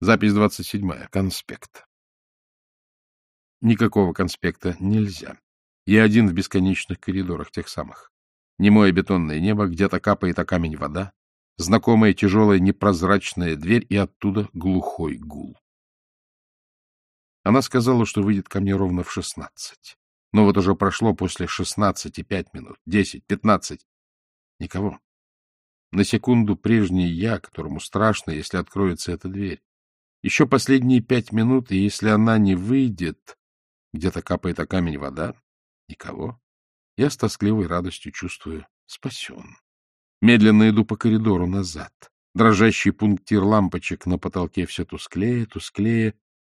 Запись двадцать седьмая. Конспект. Никакого конспекта нельзя. Я один в бесконечных коридорах тех самых. Немое бетонное небо, где-то капает о камень вода, знакомая тяжелая непрозрачная дверь и оттуда глухой гул. Она сказала, что выйдет ко мне ровно в шестнадцать. Но вот уже прошло после шестнадцати пять минут, десять, пятнадцать. Никого. На секунду прежний я, которому страшно, если откроется эта дверь. Еще последние пять минут, и если она не выйдет, где-то капает о камень вода, никого. Я с тоскливой радостью чувствую спасен. Медленно иду по коридору назад. Дрожащий пунктир лампочек на потолке все тусклее, тусклее.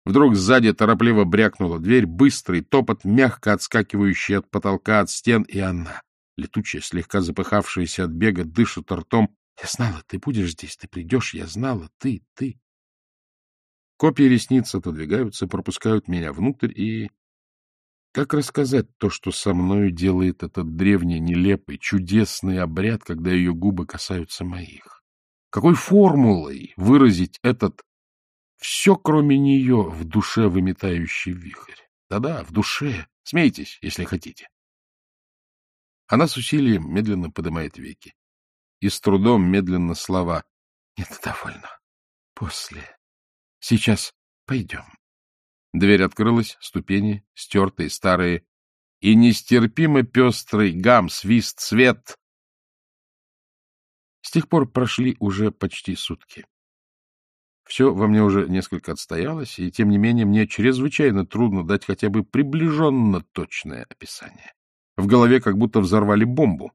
Вдруг сзади торопливо брякнула дверь, быстрый топот, мягко отскакивающий от потолка, от стен, и она, летучая, слегка запыхавшаяся от бега, дышит ртом. Я знала, ты будешь здесь, ты придешь, я знала, ты, ты. Копии ресниц отодвигаются, пропускают меня внутрь, и... Как рассказать то, что со мною делает этот древний, нелепый, чудесный обряд, когда ее губы касаются моих? Какой формулой выразить этот все, кроме нее, в душе выметающий вихрь? Да-да, в душе. Смейтесь, если хотите. Она с усилием медленно поднимает веки. И с трудом медленно слова. Нет, довольно. После. Сейчас пойдем. Дверь открылась, ступени, стертые, старые, и нестерпимо пестрый гам, свист, свет. С тех пор прошли уже почти сутки. Все во мне уже несколько отстоялось, и, тем не менее, мне чрезвычайно трудно дать хотя бы приближенно точное описание. В голове как будто взорвали бомбу.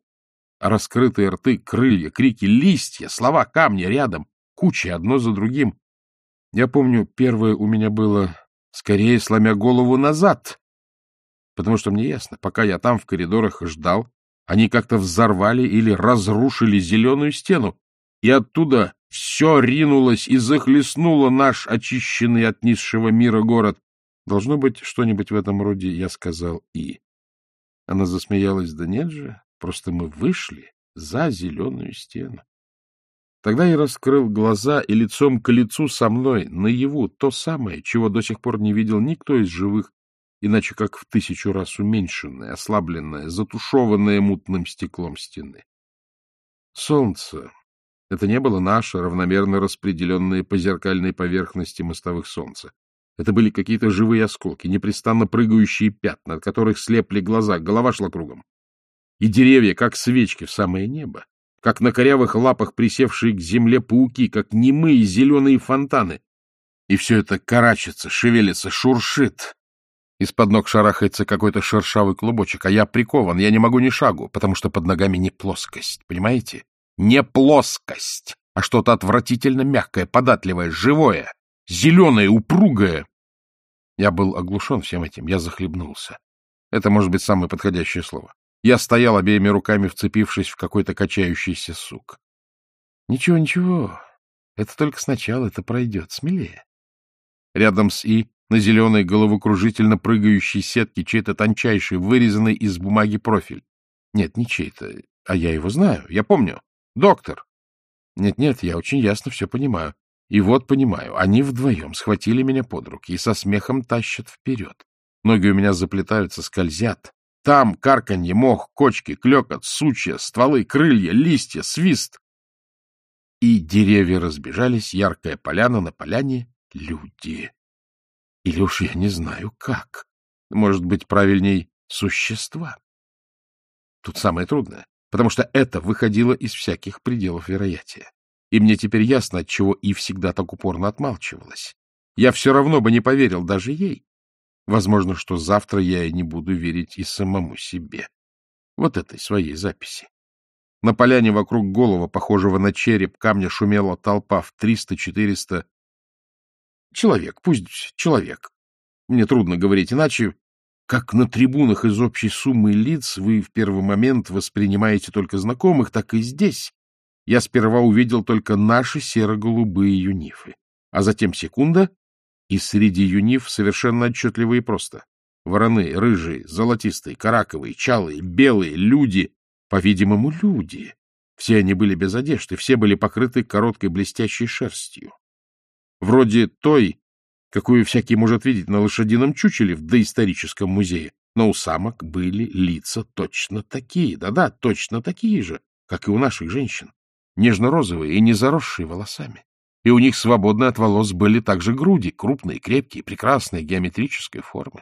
Раскрытые рты, крылья, крики, листья, слова, камни рядом, кучи одно за другим. Я помню, первое у меня было скорее сломя голову назад, потому что мне ясно, пока я там в коридорах ждал, они как-то взорвали или разрушили зеленую стену, и оттуда все ринулось и захлестнуло наш очищенный от низшего мира город. Должно быть, что-нибудь в этом роде я сказал и. Она засмеялась, да нет же, просто мы вышли за зеленую стену. Тогда я раскрыл глаза, и лицом к лицу со мной, наяву, то самое, чего до сих пор не видел никто из живых, иначе как в тысячу раз уменьшенное, ослабленное, затушеванное мутным стеклом стены. Солнце. Это не было наше, равномерно распределенное по зеркальной поверхности мостовых солнца. Это были какие-то живые осколки, непрестанно прыгающие пятна, от которых слепли глаза, голова шла кругом. И деревья, как свечки в самое небо как на корявых лапах присевшие к земле пауки, как немые зеленые фонтаны. И все это карачится, шевелится, шуршит. Из-под ног шарахается какой-то шершавый клубочек, а я прикован, я не могу ни шагу, потому что под ногами не плоскость, понимаете? Не плоскость, а что-то отвратительно мягкое, податливое, живое, зеленое, упругое. Я был оглушен всем этим, я захлебнулся. Это может быть самое подходящее слово. Я стоял обеими руками, вцепившись в какой-то качающийся сук. Ничего, ничего. Это только сначала, это пройдет. Смелее. Рядом с И на зеленой головокружительно прыгающей сетке чей-то тончайший, вырезанный из бумаги профиль. Нет, не чей-то, а я его знаю, я помню. Доктор. Нет-нет, я очень ясно все понимаю. И вот понимаю, они вдвоем схватили меня под руки и со смехом тащат вперед. Ноги у меня заплетаются, скользят. Там карканье, мох, кочки, клекот, сучья, стволы, крылья, листья, свист. И деревья разбежались, яркая поляна на поляне — люди. Или уж я не знаю как. Может быть, правильней — существа. Тут самое трудное, потому что это выходило из всяких пределов вероятия. И мне теперь ясно, от чего и всегда так упорно отмалчивалась. Я все равно бы не поверил даже ей. Возможно, что завтра я и не буду верить и самому себе. Вот этой своей записи. На поляне вокруг голова, похожего на череп, камня шумела толпа в триста-четыреста человек, пусть человек. Мне трудно говорить иначе. Как на трибунах из общей суммы лиц вы в первый момент воспринимаете только знакомых, так и здесь. Я сперва увидел только наши серо-голубые юнифы, а затем секунда, и среди юнив совершенно отчетливо и просто. Вороны, рыжие, золотистые, караковые, чалые, белые, люди, по-видимому, люди. Все они были без одежды, все были покрыты короткой блестящей шерстью. вроде той, какую всякий может видеть на лошадином чучеле в доисторическом музее. Но у самок были лица точно такие, да-да, точно такие же, как и у наших женщин, нежно-розовые и не заросшие волосами. И у них свободно от волос были также груди, крупные, крепкие, прекрасные, геометрической формы.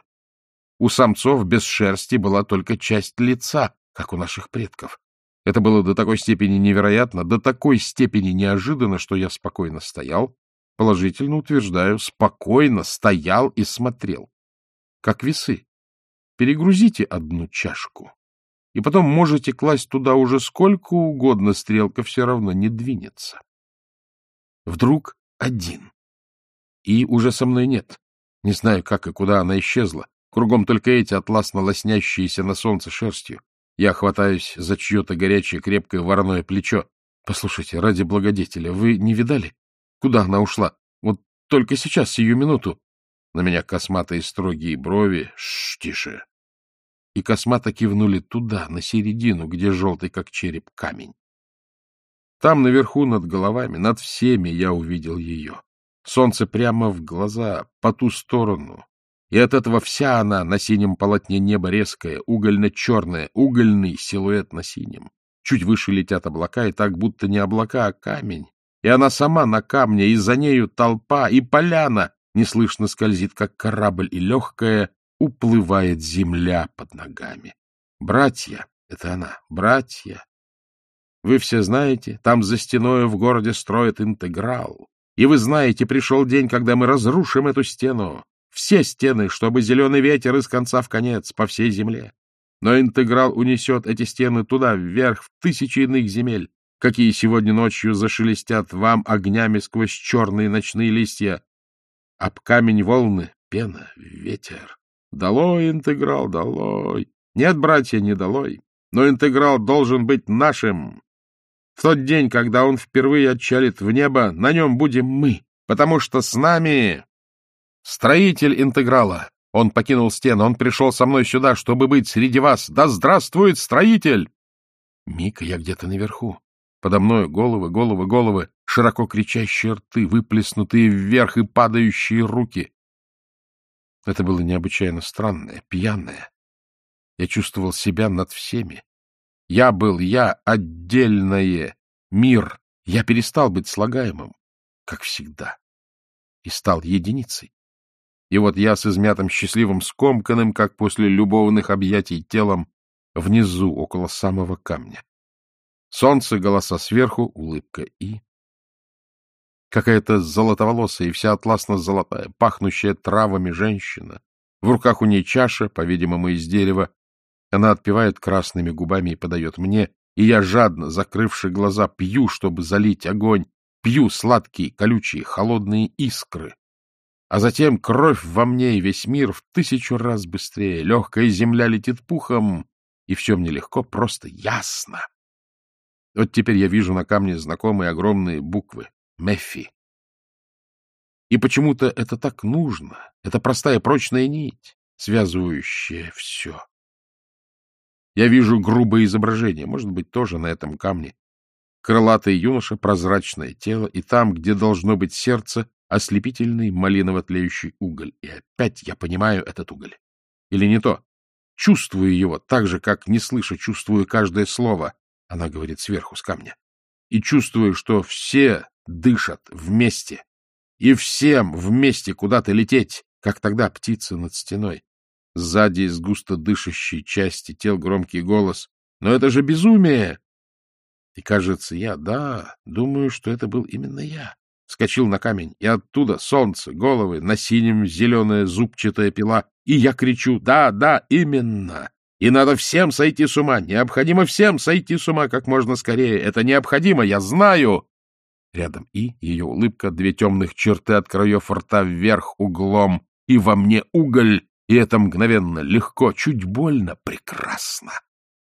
У самцов без шерсти была только часть лица, как у наших предков. Это было до такой степени невероятно, до такой степени неожиданно, что я спокойно стоял, положительно утверждаю, спокойно стоял и смотрел. Как весы. Перегрузите одну чашку, и потом можете класть туда уже сколько угодно, стрелка все равно не двинется. Вдруг один. И уже со мной нет. Не знаю, как и куда она исчезла. Кругом только эти атласно лоснящиеся на солнце шерстью. Я хватаюсь за чье-то горячее крепкое вороное плечо. Послушайте, ради благодетеля, вы не видали? Куда она ушла? Вот только сейчас, сию минуту. На меня косматые строгие брови. Шш, тише. И космато кивнули туда, на середину, где желтый, как череп, камень. Там, наверху, над головами, над всеми я увидел ее. Солнце прямо в глаза, по ту сторону. И от этого вся она на синем полотне неба резкая, угольно-черная, угольный силуэт на синем. Чуть выше летят облака, и так будто не облака, а камень. И она сама на камне, и за нею толпа, и поляна неслышно скользит, как корабль, и легкая уплывает земля под ногами. Братья — это она, братья. Вы все знаете, там за стеной в городе строят интеграл. И вы знаете, пришел день, когда мы разрушим эту стену. Все стены, чтобы зеленый ветер из конца в конец по всей земле. Но интеграл унесет эти стены туда, вверх, в тысячи иных земель какие сегодня ночью зашелестят вам огнями сквозь черные ночные листья. Об камень волны, пена, ветер. Долой интеграл, долой. Нет, братья, не долой. Но интеграл должен быть нашим. Тот день, когда он впервые отчалит в небо, на нем будем мы, потому что с нами строитель интеграла. Он покинул стену, он пришел со мной сюда, чтобы быть среди вас. Да здравствует строитель! Мика, я где-то наверху. Подо мною головы, головы, головы, широко кричащие рты, выплеснутые вверх и падающие руки. Это было необычайно странное, пьяное. Я чувствовал себя над всеми. Я был я, отдельное, мир. Я перестал быть слагаемым, как всегда, и стал единицей. И вот я с измятым счастливым скомканным, как после любовных объятий телом, внизу, около самого камня. Солнце, голоса сверху, улыбка и... Какая-то золотоволосая и вся атласно-золотая, пахнущая травами женщина. В руках у ней чаша, по-видимому, из дерева. Она отпивает красными губами и подает мне, и я жадно, закрывши глаза, пью, чтобы залить огонь, пью сладкие, колючие, холодные искры. А затем кровь во мне и весь мир в тысячу раз быстрее, легкая земля летит пухом, и все мне легко, просто ясно. Вот теперь я вижу на камне знакомые огромные буквы «Меффи». И почему-то это так нужно. Это простая прочная нить, связывающая все. Я вижу грубое изображение, может быть, тоже на этом камне. Крылатый юноша, прозрачное тело, и там, где должно быть сердце, ослепительный малиново-тлеющий уголь. И опять я понимаю этот уголь. Или не то. Чувствую его так же, как, не слыша, чувствую каждое слово. Она говорит сверху, с камня. И чувствую, что все дышат вместе. И всем вместе куда-то лететь, как тогда птица над стеной. Сзади из густо дышащей части тел громкий голос. Но это же безумие! И кажется, я, да, думаю, что это был именно я. Скочил на камень, и оттуда солнце, головы, на синем зеленая зубчатая пила. И я кричу, да, да, именно. И надо всем сойти с ума. Необходимо всем сойти с ума как можно скорее. Это необходимо, я знаю. Рядом и ее улыбка, две темных черты от краев рта вверх углом. И во мне уголь. И это мгновенно, легко, чуть больно, прекрасно.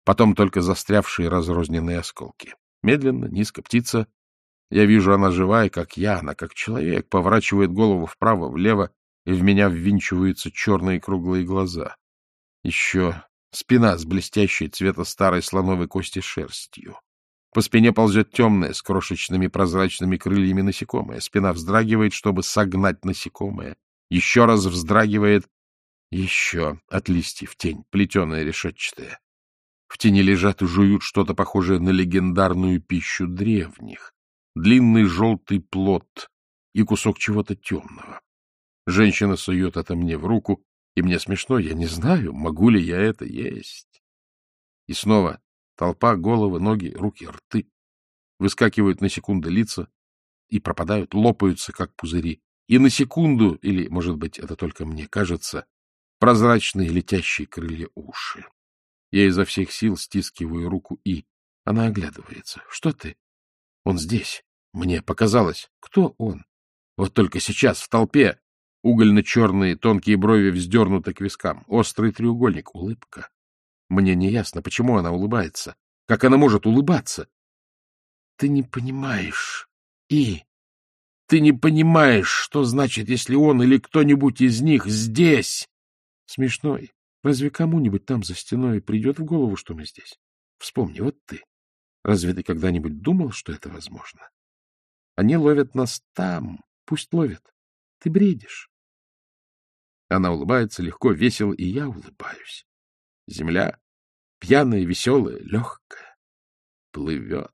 Потом только застрявшие разрозненные осколки. Медленно, низко птица. Я вижу, она живая, как я, она как человек, поворачивает голову вправо-влево, и в меня ввинчиваются черные круглые глаза. Еще Спина с блестящей цвета старой слоновой кости шерстью. По спине ползет темное, с крошечными прозрачными крыльями насекомое. Спина вздрагивает, чтобы согнать насекомое. Еще раз вздрагивает. Еще от листьев тень, плетеная решетчатая. В тени лежат и жуют что-то похожее на легендарную пищу древних. Длинный желтый плод и кусок чего-то темного. Женщина сует это мне в руку, и мне смешно, я не знаю, могу ли я это есть. И снова толпа, головы, ноги, руки, рты. Выскакивают на секунду лица и пропадают, лопаются, как пузыри. И на секунду, или, может быть, это только мне кажется, прозрачные летящие крылья уши. Я изо всех сил стискиваю руку И. Она оглядывается. — Что ты? — Он здесь. Мне показалось. Кто он? Вот только сейчас, в толпе. Угольно-черные тонкие брови вздернуты к вискам. Острый треугольник. Улыбка. Мне не ясно, почему она улыбается. Как она может улыбаться? Ты не понимаешь. И ты не понимаешь, что значит, если он или кто-нибудь из них здесь. Смешной. Разве кому-нибудь там за стеной придет в голову, что мы здесь? Вспомни, вот ты. Разве ты когда-нибудь думал, что это возможно? Они ловят нас там. Пусть ловят. Ты бредишь. Она улыбается легко, весело, и я улыбаюсь. Земля, пьяная, веселая, легкая, плывет.